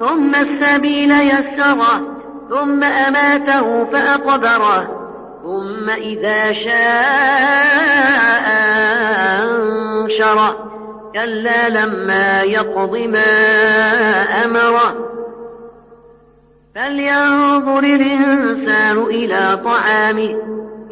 ثم السبيل يسره ثم أماته فأقبره ثم إذا شاء أنشره. كلا لما يقض ما أمره. فلينظر الإنسان إلى طعامه.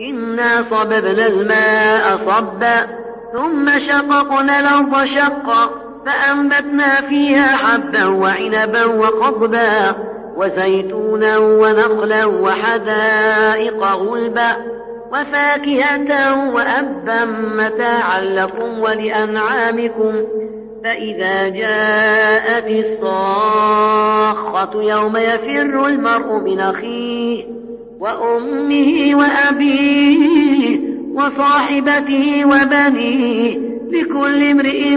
إنا صببنا الماء صبا ثم شققنا الأرض شقا. فأنبتنا فيها حبا وعنبا وقضبا وزيتونا ونخلا وحدائق غلبا وفاكهة وأبا متاعا لكم ولأنعامكم فإذا جاءت الصاخة يوم يفر المرء من أخيه وأمه وأبيه وصاحبته وبنيه لكل امرئ